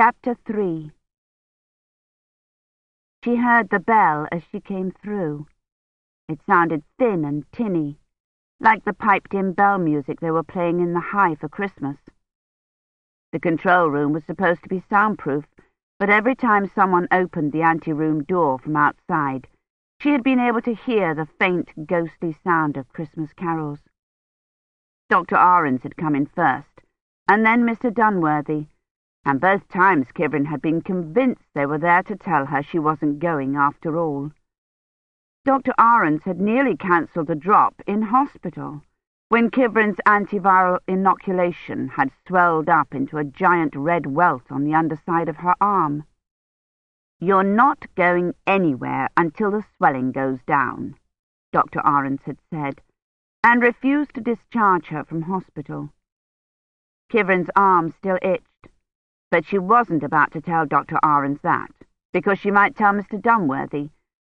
Chapter 3 She heard the bell as she came through. It sounded thin and tinny, like the piped-in bell music they were playing in the High for Christmas. The control room was supposed to be soundproof, but every time someone opened the anteroom door from outside, she had been able to hear the faint, ghostly sound of Christmas carols. Dr. Ahrens had come in first, and then Mr. Dunworthy, and both times Kivrin had been convinced they were there to tell her she wasn't going after all. Dr. Ahrens had nearly cancelled the drop in hospital when Kivrin's antiviral inoculation had swelled up into a giant red welt on the underside of her arm. You're not going anywhere until the swelling goes down, Dr. Ahrens had said, and refused to discharge her from hospital. Kivrin's arm still itched, but she wasn't about to tell Dr. Ahrens that, because she might tell Mr. Dunworthy,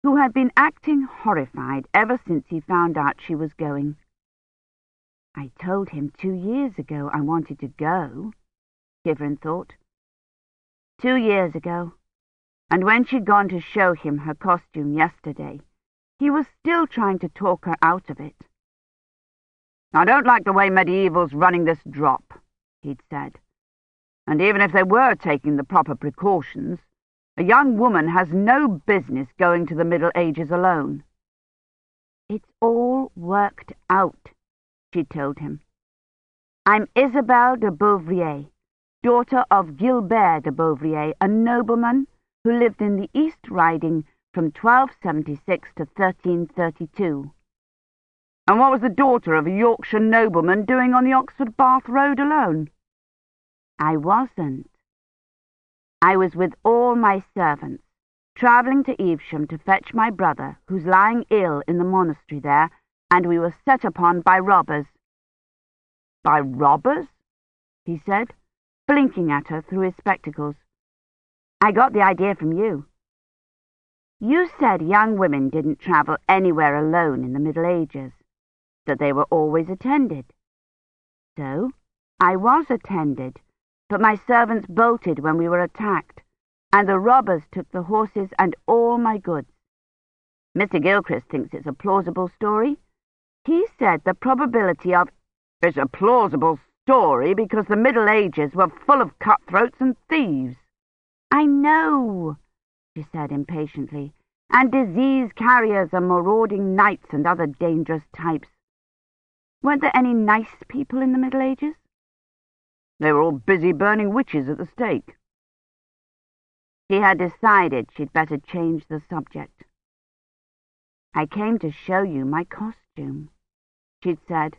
who had been acting horrified ever since he found out she was going. I told him two years ago I wanted to go, Kivrin thought. Two years ago, and when she'd gone to show him her costume yesterday, he was still trying to talk her out of it. I don't like the way medieval's running this drop, he'd said. And even if they were taking the proper precautions, a young woman has no business going to the Middle Ages alone. It's all worked out, she told him. I'm Isabel de Beauvrier, daughter of Gilbert de Beauvrier, a nobleman who lived in the East Riding from 1276 to 1332. And what was the daughter of a Yorkshire nobleman doing on the Oxford Bath Road alone? I wasn't. I was with all my servants, travelling to Evesham to fetch my brother, who's lying ill in the monastery there, and we were set upon by robbers. By robbers? he said, blinking at her through his spectacles. I got the idea from you. You said young women didn't travel anywhere alone in the Middle Ages, that they were always attended. So, I was attended, but my servants bolted when we were attacked, and the robbers took the horses and all my goods. Mr. Gilchrist thinks it's a plausible story. He said the probability of it's a plausible story because the Middle Ages were full of cutthroats and thieves. I know, she said impatiently, and disease carriers and marauding knights and other dangerous types. Weren't there any nice people in the Middle Ages? They were all busy burning witches at the stake. She had decided she'd better change the subject. I came to show you my costume, she'd said,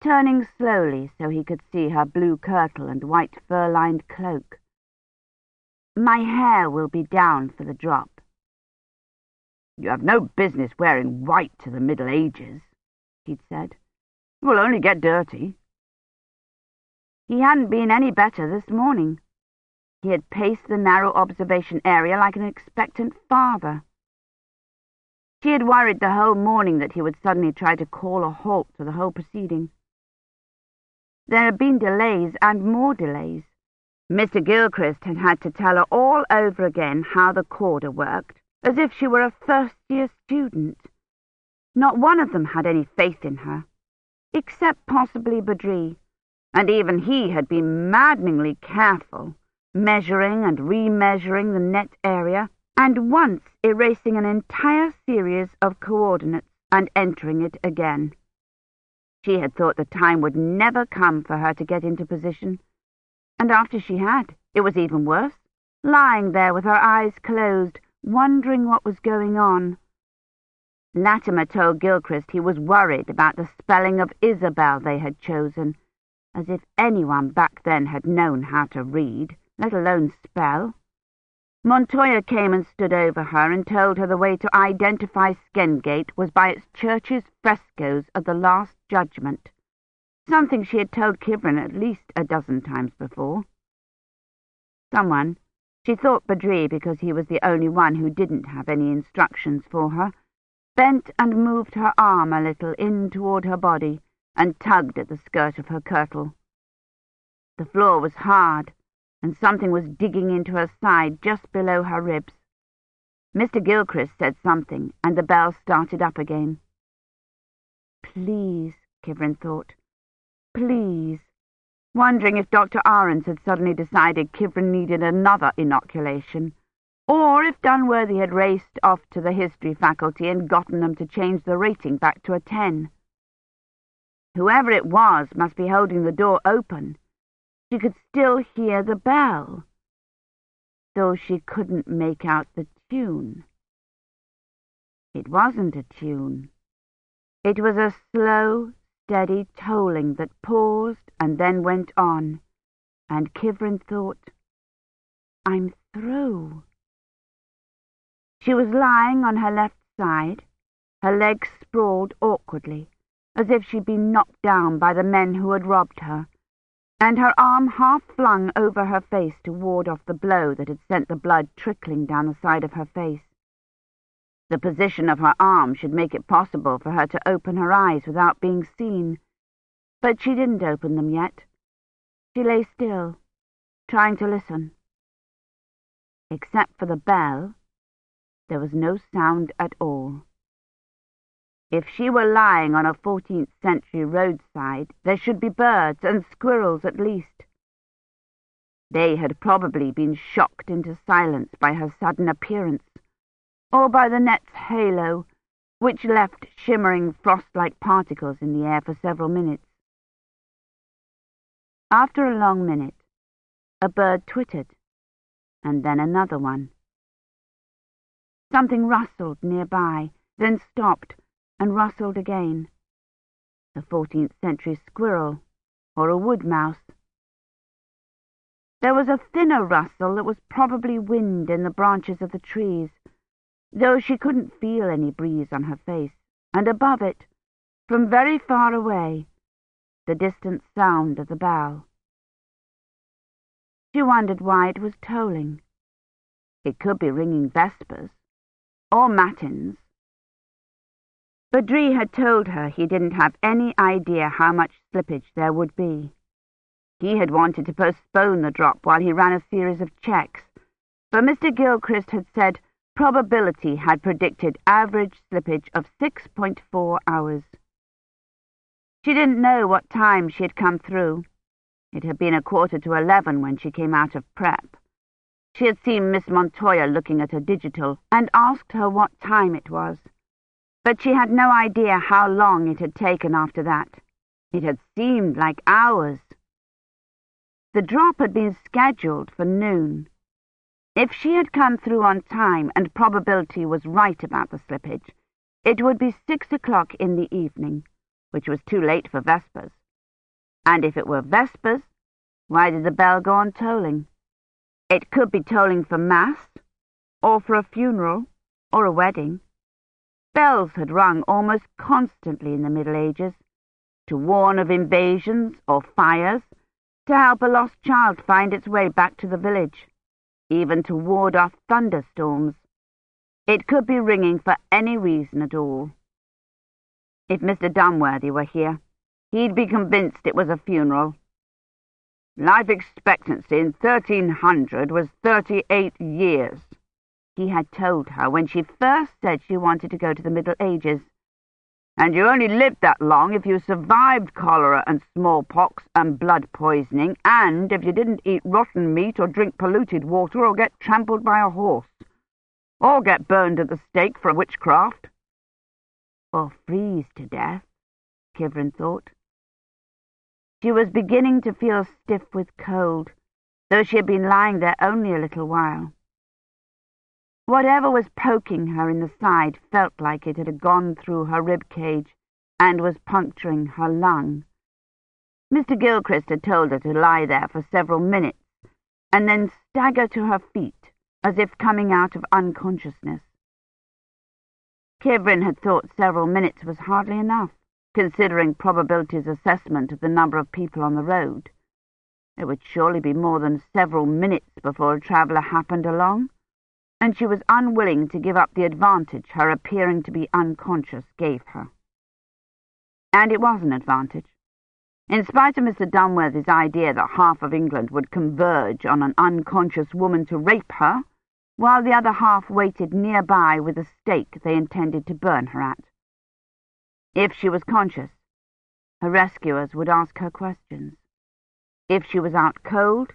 turning slowly so he could see her blue kirtle and white fur-lined cloak. My hair will be down for the drop. You have no business wearing white to the Middle Ages, he'd said. It will only get dirty. He hadn't been any better this morning. He had paced the narrow observation area like an expectant father. She had worried the whole morning that he would suddenly try to call a halt to the whole proceeding. There had been delays and more delays. Mr. Gilchrist had had to tell her all over again how the corder worked, as if she were a first-year student. Not one of them had any faith in her, except possibly Badri and even he had been maddeningly careful, measuring and remeasuring the net area, and once erasing an entire series of coordinates and entering it again. She had thought the time would never come for her to get into position, and after she had, it was even worse, lying there with her eyes closed, wondering what was going on. Latimer told Gilchrist he was worried about the spelling of Isabel they had chosen, as if anyone back then had known how to read, let alone spell. Montoya came and stood over her and told her the way to identify Skendgate was by its church's frescoes of the Last Judgment, something she had told Kivrin at least a dozen times before. Someone, she thought Badri because he was the only one who didn't have any instructions for her, bent and moved her arm a little in toward her body, and tugged at the skirt of her kirtle. The floor was hard, and something was digging into her side just below her ribs. Mr. Gilchrist said something, and the bell started up again. Please, Kivrin thought. Please. Wondering if Dr. Ahrens had suddenly decided Kivrin needed another inoculation, or if Dunworthy had raced off to the history faculty and gotten them to change the rating back to a ten. Whoever it was must be holding the door open. She could still hear the bell, though she couldn't make out the tune. It wasn't a tune. It was a slow, steady tolling that paused and then went on, and Kivrin thought, I'm through. She was lying on her left side, her legs sprawled awkwardly, as if she'd been knocked down by the men who had robbed her, and her arm half flung over her face to ward off the blow that had sent the blood trickling down the side of her face. The position of her arm should make it possible for her to open her eyes without being seen, but she didn't open them yet. She lay still, trying to listen. Except for the bell, there was no sound at all. If she were lying on a 14th century roadside, there should be birds and squirrels at least. They had probably been shocked into silence by her sudden appearance or by the net's halo, which left shimmering frost-like particles in the air for several minutes. After a long minute, a bird twittered, and then another one. Something rustled nearby, then stopped and rustled again. A 14th century squirrel or a wood mouse. There was a thinner rustle that was probably wind in the branches of the trees, though she couldn't feel any breeze on her face, and above it, from very far away, the distant sound of the bell. She wondered why it was tolling. It could be ringing vespers, or matins. Badri had told her he didn't have any idea how much slippage there would be. He had wanted to postpone the drop while he ran a series of checks, but Mr. Gilchrist had said Probability had predicted average slippage of 6.4 hours. She didn't know what time she had come through. It had been a quarter to eleven when she came out of prep. She had seen Miss Montoya looking at her digital and asked her what time it was. But she had no idea how long it had taken after that. It had seemed like hours. The drop had been scheduled for noon. If she had come through on time and probability was right about the slippage, it would be six o'clock in the evening, which was too late for Vespers. And if it were Vespers, why did the bell go on tolling? It could be tolling for Mass, or for a funeral, or a wedding. Bells had rung almost constantly in the Middle Ages, to warn of invasions or fires, to help a lost child find its way back to the village even to ward off thunderstorms. It could be ringing for any reason at all. If Mr. Dunworthy were here, he'd be convinced it was a funeral. Life expectancy in 1300 was 38 years, he had told her when she first said she wanted to go to the Middle Ages and you only lived that long if you survived cholera and smallpox and blood poisoning, and if you didn't eat rotten meat or drink polluted water or get trampled by a horse, or get burned at the stake for witchcraft. Or freeze to death, Kivrin thought. She was beginning to feel stiff with cold, though she had been lying there only a little while. Whatever was poking her in the side felt like it had gone through her rib cage and was puncturing her lung. Mr. Gilchrist had told her to lie there for several minutes and then stagger to her feet as if coming out of unconsciousness. Kivrin had thought several minutes was hardly enough, considering probability's assessment of the number of people on the road. It would surely be more than several minutes before a traveller happened along and she was unwilling to give up the advantage her appearing to be unconscious gave her. And it was an advantage. In spite of Mr. Dunworthy's idea that half of England would converge on an unconscious woman to rape her, while the other half waited nearby with a stake they intended to burn her at. If she was conscious, her rescuers would ask her questions. If she was out cold,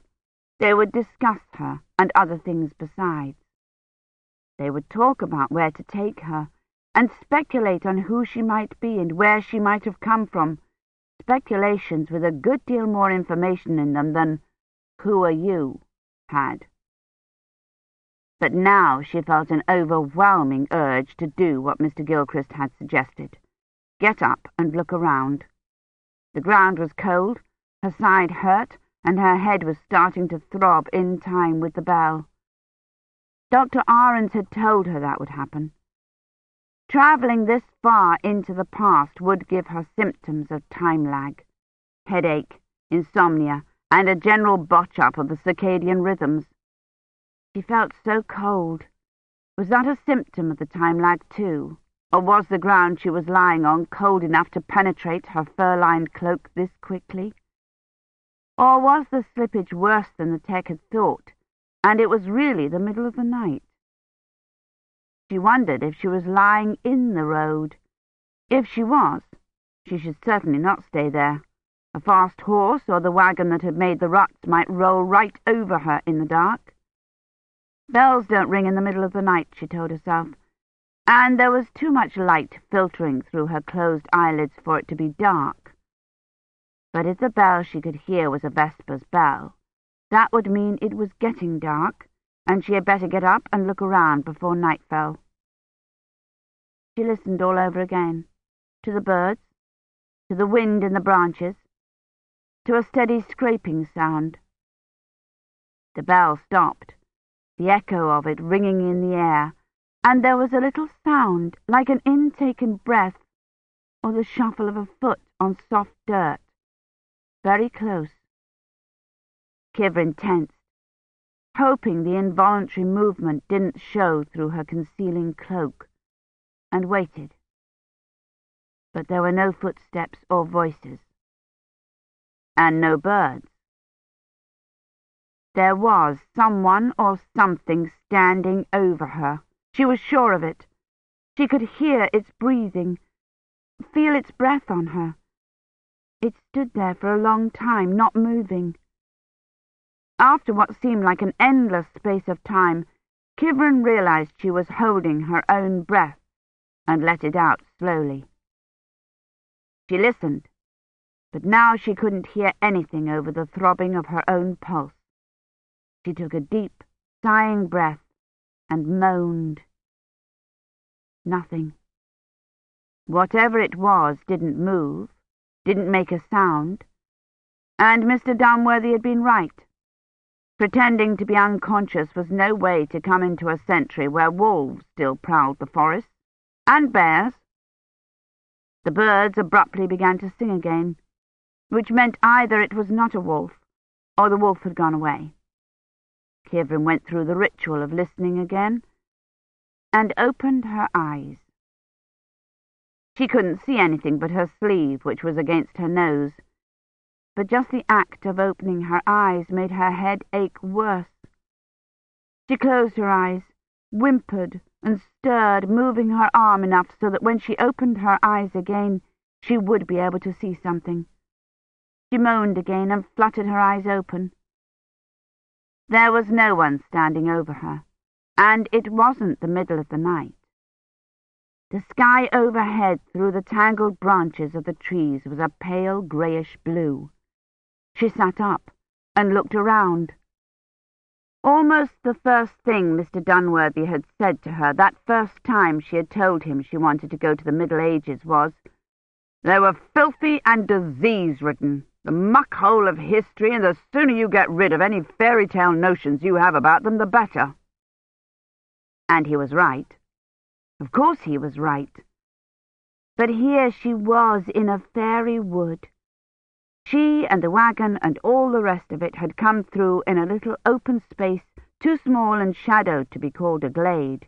they would discuss her and other things besides. They would talk about where to take her and speculate on who she might be and where she might have come from, speculations with a good deal more information in them than Who are you? had. But now she felt an overwhelming urge to do what Mr. Gilchrist had suggested. Get up and look around. The ground was cold, her side hurt, and her head was starting to throb in time with the bell. Dr. Ahrens had told her that would happen. Travelling this far into the past would give her symptoms of time lag, headache, insomnia, and a general botch-up of the circadian rhythms. She felt so cold. Was that a symptom of the time lag too? Or was the ground she was lying on cold enough to penetrate her fur-lined cloak this quickly? Or was the slippage worse than the tech had thought, and it was really the middle of the night? She wondered if she was lying in the road. If she was, she should certainly not stay there. A fast horse or the wagon that had made the ruts might roll right over her in the dark. Bells don't ring in the middle of the night, she told herself, and there was too much light filtering through her closed eyelids for it to be dark. But if the bell she could hear was a Vesper's bell, that would mean it was getting dark, and she had better get up and look around before night fell. She listened all over again, to the birds, to the wind in the branches, to a steady scraping sound. The bell stopped, the echo of it ringing in the air, and there was a little sound like an intaken breath or the shuffle of a foot on soft dirt very close. Kivrin tensed, hoping the involuntary movement didn't show through her concealing cloak, and waited. But there were no footsteps or voices, and no birds. There was someone or something standing over her. She was sure of it. She could hear its breathing, feel its breath on her. It stood there for a long time, not moving. After what seemed like an endless space of time, Kivrin realized she was holding her own breath and let it out slowly. She listened, but now she couldn't hear anything over the throbbing of her own pulse. She took a deep, sighing breath and moaned. Nothing. Whatever it was didn't move, didn't make a sound, and Mr. Dunworthy had been right. Pretending to be unconscious was no way to come into a century where wolves still prowled the forests, and bears. The birds abruptly began to sing again, which meant either it was not a wolf, or the wolf had gone away. Kivrin went through the ritual of listening again, and opened her eyes. She couldn't see anything but her sleeve, which was against her nose. But just the act of opening her eyes made her head ache worse. She closed her eyes, whimpered, and stirred, moving her arm enough so that when she opened her eyes again, she would be able to see something. She moaned again and fluttered her eyes open. There was no one standing over her, and it wasn't the middle of the night. The sky overhead through the tangled branches of the trees was a pale greyish blue. She sat up and looked around. Almost the first thing Mr. Dunworthy had said to her that first time she had told him she wanted to go to the Middle Ages was, They were filthy and disease-ridden, the muck-hole of history, and the sooner you get rid of any fairy-tale notions you have about them, the better. And he was right. Of course he was right. But here she was in a fairy wood. She and the wagon and all the rest of it had come through in a little open space too small and shadowed to be called a glade.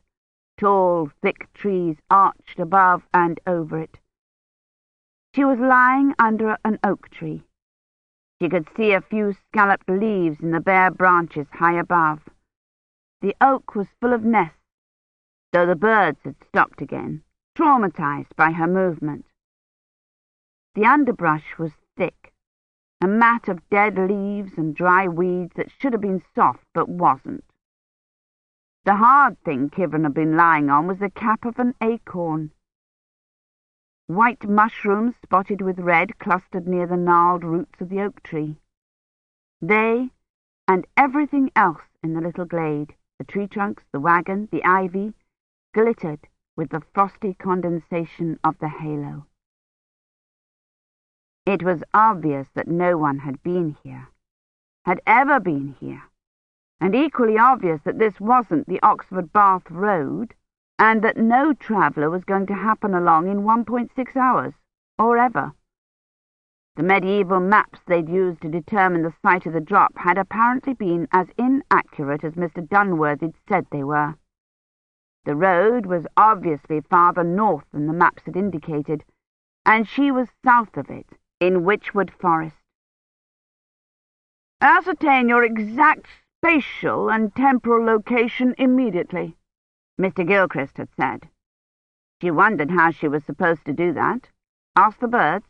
Tall, thick trees arched above and over it. She was lying under an oak tree, She could see a few scalloped leaves in the bare branches high above. The oak was full of nests, though the birds had stopped again, traumatized by her movement. The underbrush was thick, a mat of dead leaves and dry weeds that should have been soft but wasn't. The hard thing Kivrin had been lying on was the cap of an acorn. White mushrooms spotted with red clustered near the gnarled roots of the oak tree. They, and everything else in the little glade, the tree trunks, the wagon, the ivy, glittered with the frosty condensation of the halo. It was obvious that no one had been here, had ever been here, and equally obvious that this wasn't the Oxford Bath Road, and that no traveller was going to happen along in 1.6 hours, or ever. The medieval maps they'd used to determine the site of the drop had apparently been as inaccurate as Mr. Dunworthy'd said they were. The road was obviously farther north than the maps had indicated, and she was south of it, in Wychwood Forest. Ascertain your exact spatial and temporal location immediately, Mr. Gilchrist had said. She wondered how she was supposed to do that. Ask the birds.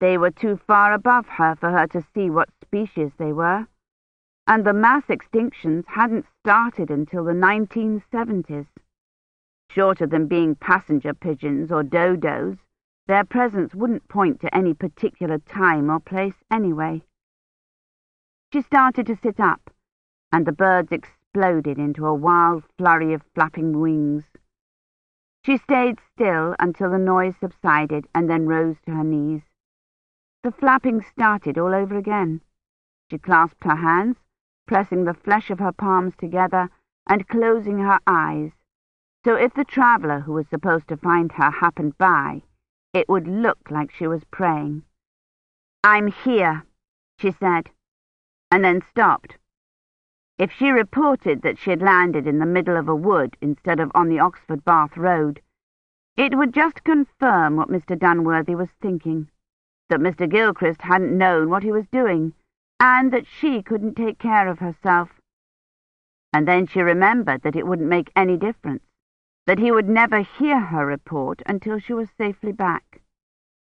They were too far above her for her to see what species they were, and the mass extinctions hadn't started until the 1970s. Shorter than being passenger pigeons or dodos, their presence wouldn't point to any particular time or place anyway. She started to sit up, and the birds exploded into a wild flurry of flapping wings. She stayed still until the noise subsided and then rose to her knees. The flapping started all over again. She clasped her hands, pressing the flesh of her palms together and closing her eyes, so if the traveller who was supposed to find her happened by, it would look like she was praying. I'm here, she said, and then stopped. If she reported that she had landed in the middle of a wood instead of on the Oxford Bath Road, it would just confirm what Mr. Dunworthy was thinking, that Mr. Gilchrist hadn't known what he was doing, and that she couldn't take care of herself. And then she remembered that it wouldn't make any difference, that he would never hear her report until she was safely back.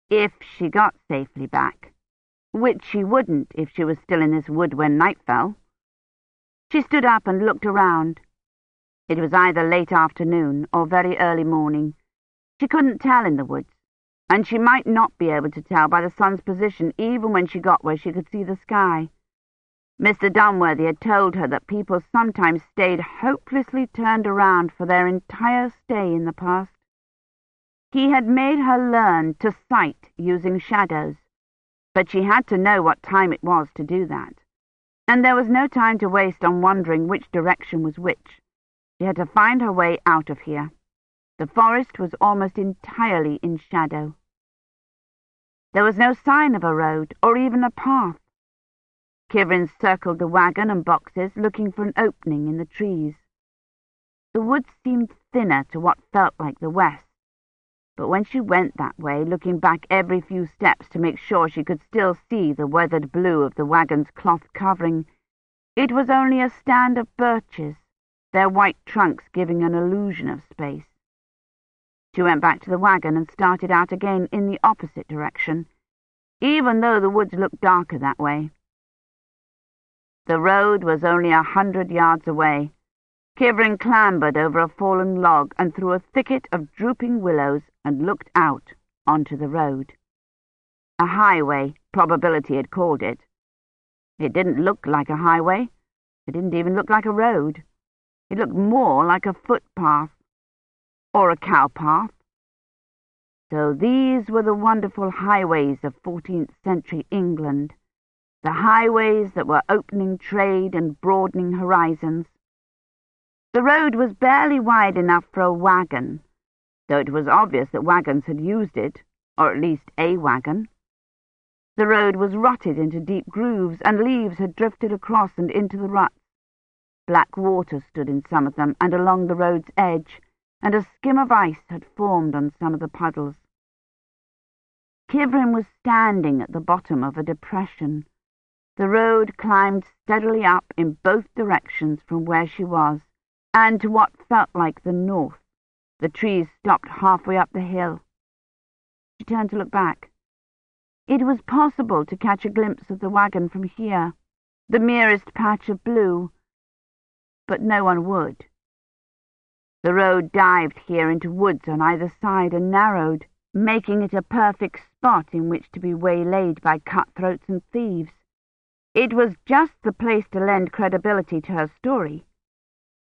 If she got safely back, which she wouldn't if she was still in this wood when night fell. She stood up and looked around. It was either late afternoon or very early morning. She couldn't tell in the woods, and she might not be able to tell by the sun's position even when she got where she could see the sky. Mr. Dunworthy had told her that people sometimes stayed hopelessly turned around for their entire stay in the past. He had made her learn to sight using shadows, but she had to know what time it was to do that and there was no time to waste on wondering which direction was which. She had to find her way out of here. The forest was almost entirely in shadow. There was no sign of a road, or even a path. Kivrin circled the wagon and boxes, looking for an opening in the trees. The woods seemed thinner to what felt like the west, but when she went that way, looking back every few steps to make sure she could still see the weathered blue of the wagon's cloth covering, it was only a stand of birches, their white trunks giving an illusion of space. She went back to the wagon and started out again in the opposite direction, even though the woods looked darker that way. The road was only a hundred yards away. Kivrin clambered over a fallen log and through a thicket of drooping willows and looked out onto the road. A highway, probability had called it. It didn't look like a highway. It didn't even look like a road. It looked more like a footpath. Or a cowpath. So these were the wonderful highways of 14th century England, the highways that were opening trade and broadening horizons. The road was barely wide enough for a wagon, though it was obvious that wagons had used it, or at least a wagon. The road was rutted into deep grooves, and leaves had drifted across and into the ruts. Black water stood in some of them, and along the road's edge, and a skim of ice had formed on some of the puddles. Kivrin was standing at the bottom of a depression, The road climbed steadily up in both directions from where she was, and to what felt like the north. The trees stopped halfway up the hill. She turned to look back. It was possible to catch a glimpse of the wagon from here, the merest patch of blue, but no one would. The road dived here into woods on either side and narrowed, making it a perfect spot in which to be waylaid by cutthroats and thieves. It was just the place to lend credibility to her story.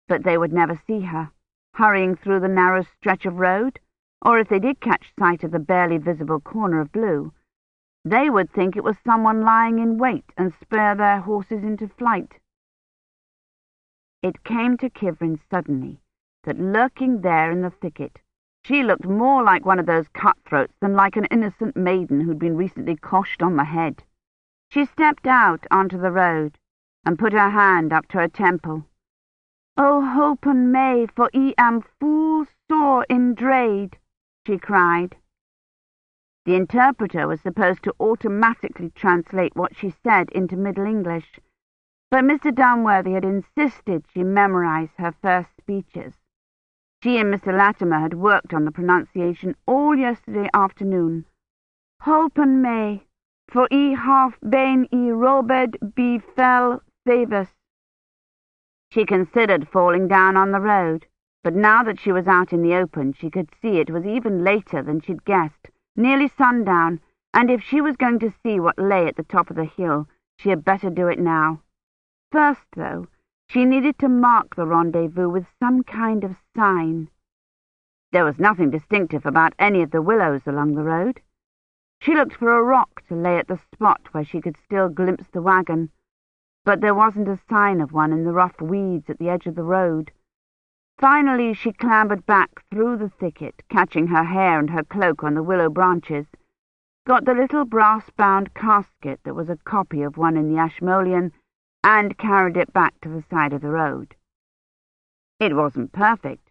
But they would never see her, hurrying through the narrow stretch of road, or if they did catch sight of the barely visible corner of blue, they would think it was someone lying in wait and spur their horses into flight. It came to Kivrin suddenly that lurking there in the thicket, she looked more like one of those cutthroats than like an innocent maiden who'd been recently coshed on the head. She stepped out onto the road and put her hand up to her temple. O Oh, hope and May, for e am full sore in dread, she cried. The interpreter was supposed to automatically translate what she said into Middle English, but Mr. Dunworthy had insisted she memorize her first speeches. She and Mr. Latimer had worked on the pronunciation all yesterday afternoon. Hope and me, for e half bane e robed be fell savus. She considered falling down on the road, but now that she was out in the open, she could see it was even later than she'd guessed nearly sundown, and if she was going to see what lay at the top of the hill, she had better do it now. First, though, she needed to mark the rendezvous with some kind of sign. There was nothing distinctive about any of the willows along the road. She looked for a rock to lay at the spot where she could still glimpse the wagon, but there wasn't a sign of one in the rough weeds at the edge of the road. Finally she clambered back through the thicket, catching her hair and her cloak on the willow branches, got the little brass-bound casket that was a copy of one in the Ashmolean, and carried it back to the side of the road. It wasn't perfect.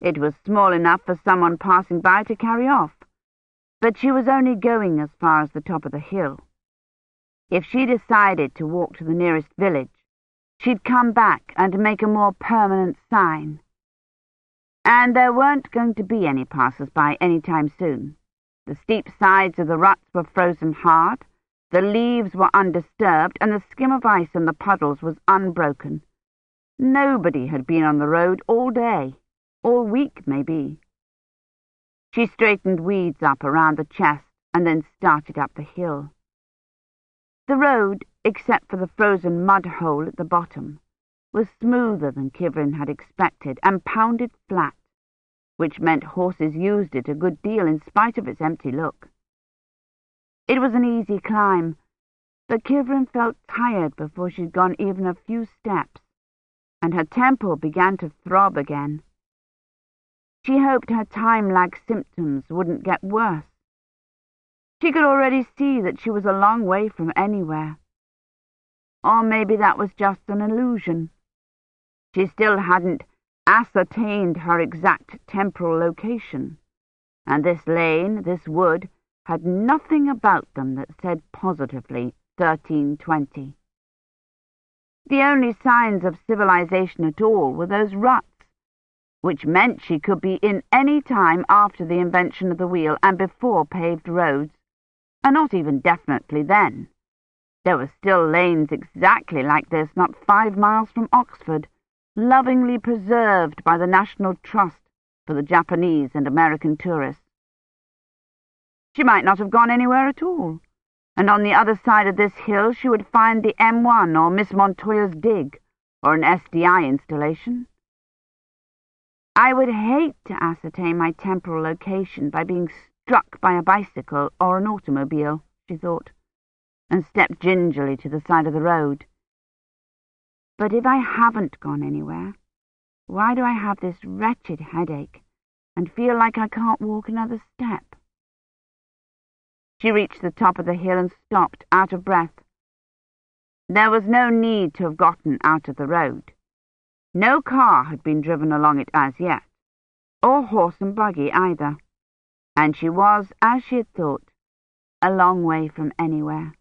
It was small enough for someone passing by to carry off, but she was only going as far as the top of the hill. If she decided to walk to the nearest village, she'd come back and make a more permanent sign and there weren't going to be any passers-by any time soon. The steep sides of the ruts were frozen hard, the leaves were undisturbed, and the skim of ice in the puddles was unbroken. Nobody had been on the road all day, all week, maybe. She straightened weeds up around the chest and then started up the hill. The road, except for the frozen mud hole at the bottom, was smoother than Kivrin had expected and pounded flat, which meant horses used it a good deal in spite of its empty look. It was an easy climb, but Kivrin felt tired before she'd gone even a few steps, and her temple began to throb again. She hoped her time-lag symptoms wouldn't get worse. She could already see that she was a long way from anywhere. Or maybe that was just an illusion. She still hadn't ascertained her exact temporal location, and this lane, this wood, had nothing about them that said positively 1320. The only signs of civilization at all were those ruts, which meant she could be in any time after the invention of the wheel and before paved roads, and not even definitely then. There were still lanes exactly like this not five miles from Oxford, lovingly preserved by the National Trust for the Japanese and American tourists. She might not have gone anywhere at all, and on the other side of this hill she would find the M1 or Miss Montoya's dig, or an SDI installation. I would hate to ascertain my temporal location by being struck by a bicycle or an automobile, she thought, and stepped gingerly to the side of the road. But if I haven't gone anywhere, why do I have this wretched headache and feel like I can't walk another step? She reached the top of the hill and stopped, out of breath. There was no need to have gotten out of the road. No car had been driven along it as yet, or horse and buggy either, and she was, as she had thought, a long way from anywhere.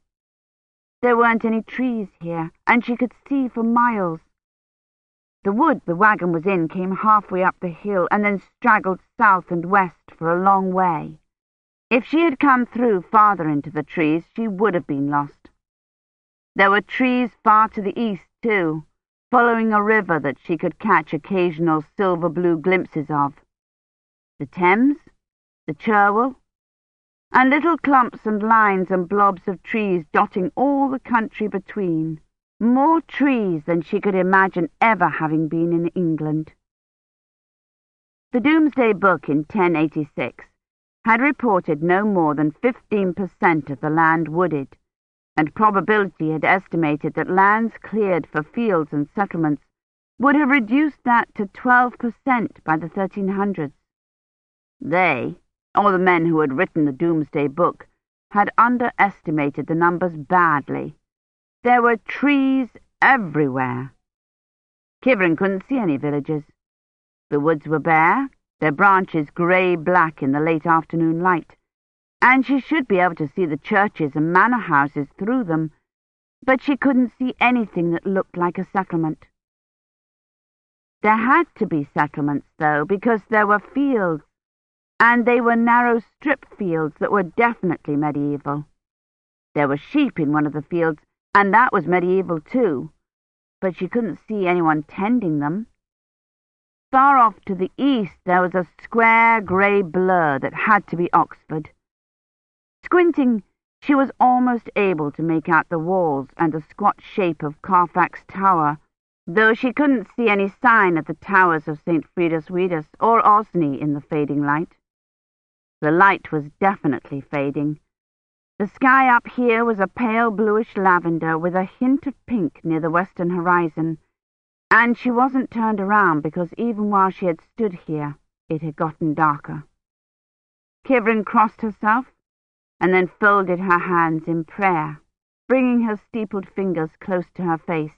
There weren't any trees here, and she could see for miles. The wood the wagon was in came halfway up the hill and then straggled south and west for a long way. If she had come through farther into the trees, she would have been lost. There were trees far to the east, too, following a river that she could catch occasional silver-blue glimpses of. The Thames, the Cherwell, and little clumps and lines and blobs of trees dotting all the country between. More trees than she could imagine ever having been in England. The Doomsday Book in 1086 had reported no more than 15% of the land wooded, and probability had estimated that lands cleared for fields and settlements would have reduced that to 12% by the 1300s. They, or the men who had written the Doomsday Book, had underestimated the numbers badly. There were trees everywhere. Kivrin couldn't see any villages. The woods were bare, their branches grey-black in the late afternoon light, and she should be able to see the churches and manor houses through them, but she couldn't see anything that looked like a settlement. There had to be settlements, though, because there were fields, and they were narrow strip fields that were definitely medieval. There were sheep in one of the fields, and that was medieval too, but she couldn't see anyone tending them. Far off to the east there was a square grey blur that had to be Oxford. Squinting, she was almost able to make out the walls and the squat shape of Carfax Tower, though she couldn't see any sign of the towers of St. Frideswide's or Osney in the fading light. The light was definitely fading, the sky up here was a pale bluish lavender with a hint of pink near the western horizon, and she wasn't turned around because even while she had stood here, it had gotten darker. Kivrin crossed herself and then folded her hands in prayer, bringing her steepled fingers close to her face.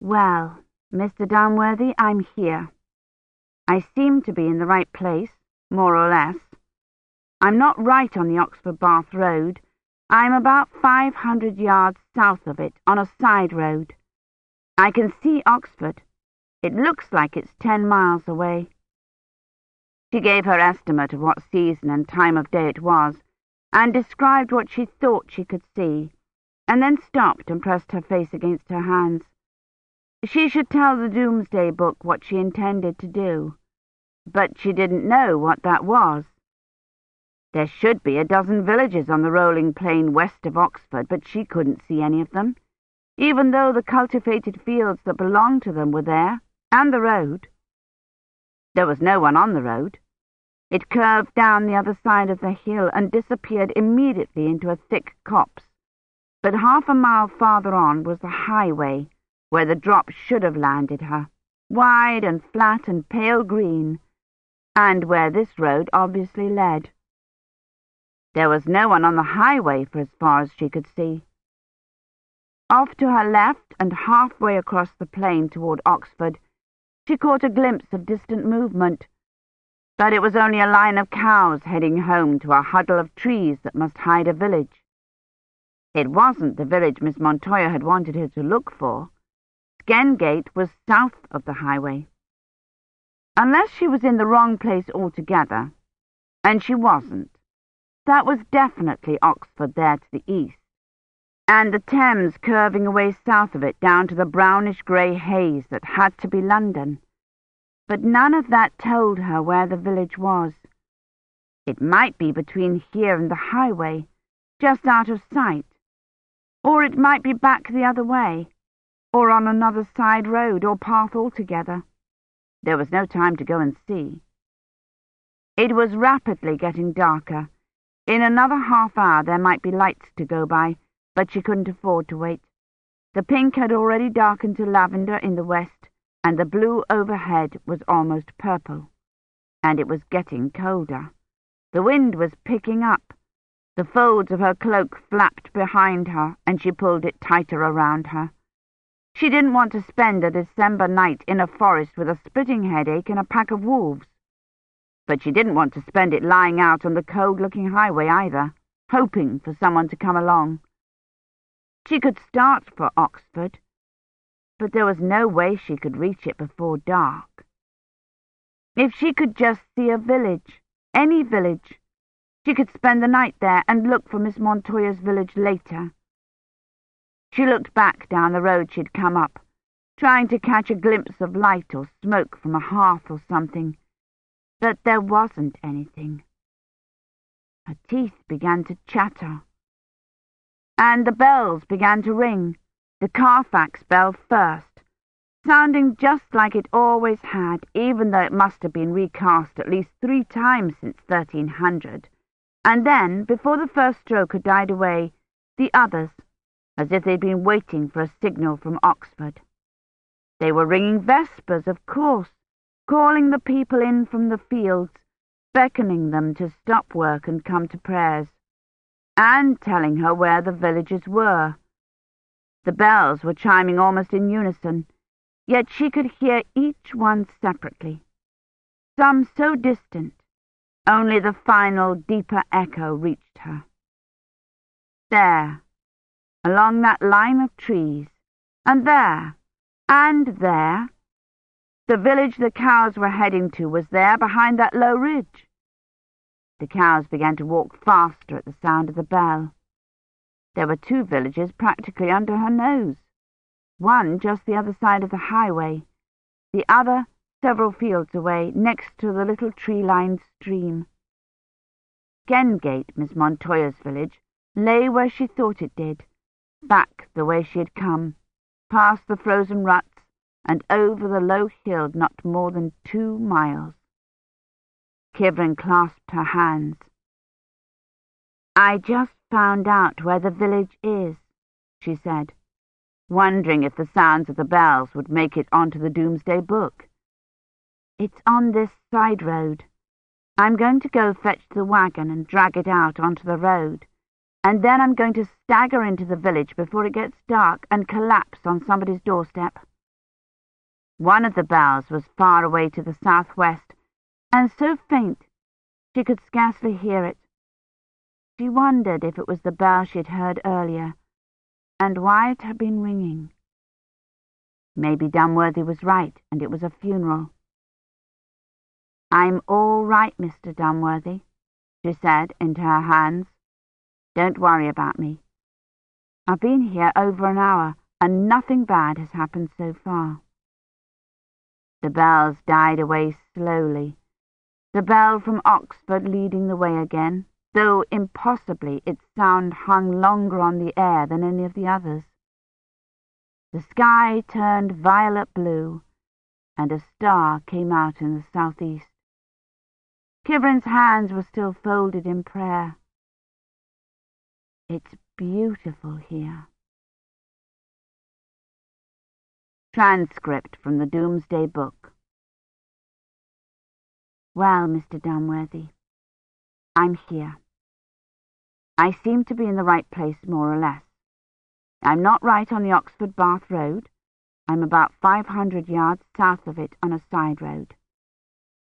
Well, Mr. Dunworthy, I'm here. I seem to be in the right place, more or less. I'm not right on the Oxford Bath Road. I'm about 500 yards south of it, on a side road. I can see Oxford. It looks like it's ten miles away. She gave her estimate of what season and time of day it was, and described what she thought she could see, and then stopped and pressed her face against her hands. She should tell the Doomsday Book what she intended to do, but she didn't know what that was. There should be a dozen villages on the rolling plain west of Oxford, but she couldn't see any of them, even though the cultivated fields that belonged to them were there, and the road. There was no one on the road. It curved down the other side of the hill and disappeared immediately into a thick copse. But half a mile farther on was the highway, where the drop should have landed her, wide and flat and pale green, and where this road obviously led. There was no one on the highway for as far as she could see. Off to her left and halfway across the plain toward Oxford, she caught a glimpse of distant movement, but it was only a line of cows heading home to a huddle of trees that must hide a village. It wasn't the village Miss Montoya had wanted her to look for. Skendgate was south of the highway. Unless she was in the wrong place altogether, and she wasn't. That was definitely Oxford there to the east, and the Thames curving away south of it down to the brownish-grey haze that had to be London. But none of that told her where the village was. It might be between here and the highway, just out of sight, or it might be back the other way, or on another side road or path altogether. There was no time to go and see. It was rapidly getting darker, in another half hour there might be lights to go by, but she couldn't afford to wait. The pink had already darkened to lavender in the west, and the blue overhead was almost purple. And it was getting colder. The wind was picking up. The folds of her cloak flapped behind her, and she pulled it tighter around her. She didn't want to spend a December night in a forest with a splitting headache and a pack of wolves. But she didn't want to spend it lying out on the cold-looking highway either, hoping for someone to come along. She could start for Oxford, but there was no way she could reach it before dark. If she could just see a village, any village, she could spend the night there and look for Miss Montoya's village later. She looked back down the road she'd come up, trying to catch a glimpse of light or smoke from a hearth or something, but there wasn't anything. Her teeth began to chatter. And the bells began to ring, the Carfax bell first, sounding just like it always had, even though it must have been recast at least three times since 1300. And then, before the first stroke had died away, the others, as if they'd been waiting for a signal from Oxford. They were ringing vespers, of course, calling the people in from the fields, beckoning them to stop work and come to prayers, and telling her where the villages were. The bells were chiming almost in unison, yet she could hear each one separately. Some so distant, only the final, deeper echo reached her. There, along that line of trees, and there, and there, the village the cows were heading to was there behind that low ridge. The cows began to walk faster at the sound of the bell. There were two villages practically under her nose. One just the other side of the highway, the other several fields away, next to the little tree-lined stream. Skendgate, Miss Montoya's village, lay where she thought it did, back the way she had come, past the frozen ruts, and over the low hill not more than two miles. Kivrin clasped her hands. I just found out where the village is, she said, wondering if the sounds of the bells would make it onto the Doomsday Book. It's on this side road. I'm going to go fetch the wagon and drag it out onto the road, and then I'm going to stagger into the village before it gets dark and collapse on somebody's doorstep. One of the bells was far away to the southwest, and so faint she could scarcely hear it. She wondered if it was the bell she had heard earlier, and why it had been ringing. Maybe Dunworthy was right, and it was a funeral. I'm all right, Mr. Dunworthy, she said into her hands. Don't worry about me. I've been here over an hour, and nothing bad has happened so far. The bells died away slowly, the bell from Oxford leading the way again, though impossibly its sound hung longer on the air than any of the others. The sky turned violet blue, and a star came out in the southeast. Kivrin's hands were still folded in prayer. It's beautiful here. Transcript from the Doomsday Book well, Mr. Dunworthy, I'm here. I seem to be in the right place, more or less. I'm not right on the Oxford Bath Road. I'm about 500 yards south of it on a side road.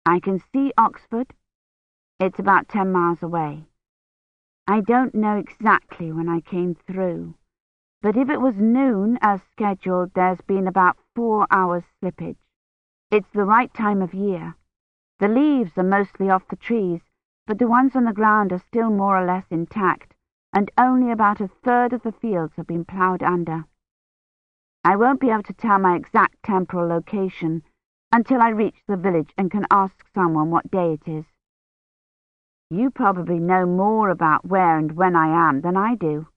I can see Oxford. It's about 10 miles away. I don't know exactly when I came through, but if it was noon as scheduled, there's been about four hours slippage. It's the right time of year. The leaves are mostly off the trees, but the ones on the ground are still more or less intact, and only about a third of the fields have been ploughed under. I won't be able to tell my exact temporal location until I reach the village and can ask someone what day it is. You probably know more about where and when I am than I do,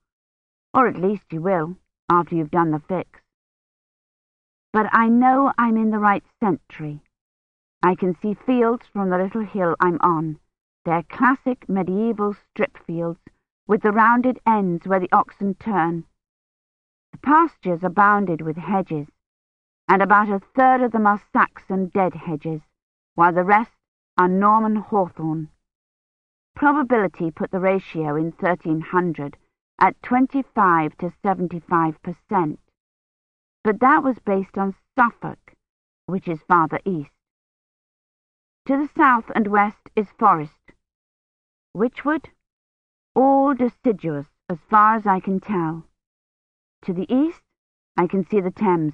or at least you will, after you've done the fix. But I know I'm in the right century. I can see fields from the little hill I'm on. They're classic medieval strip fields, with the rounded ends where the oxen turn. The pastures are bounded with hedges, and about a third of them are Saxon dead hedges, while the rest are Norman hawthorn. Probability put the ratio in 1300 at 25 to 75 percent, but that was based on Suffolk, which is farther east. To the south and west is forest. Wychwood? All deciduous, as far as I can tell. to the east, I can see the Thames.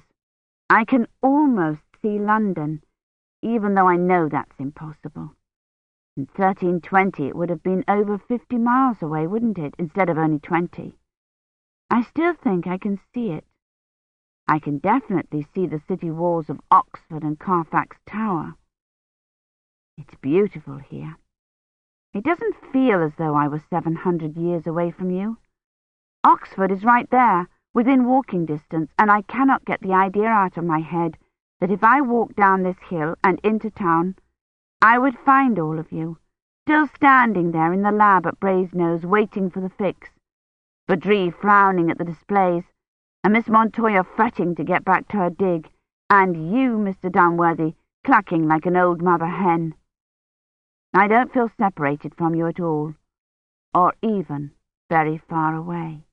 I can almost see London, even though I know that's impossible. In 1320 it would have been over 50 miles away, wouldn't it, instead of only 20? I still think I can see it. I can definitely see the city walls of Oxford and Carfax Tower. It's beautiful here. It doesn't feel as though I was 700 years away from you. Oxford is right there, within walking distance, and I cannot get the idea out of my head that if I walked down this hill and into town, I would find all of you, still standing there in the lab at Brasenose waiting for the fix, Badri frowning at the displays, and Miss Montoya fretting to get back to her dig, and you, Mr. Dunworthy, clucking like an old mother hen. I don't feel separated from you at all, or even very far away.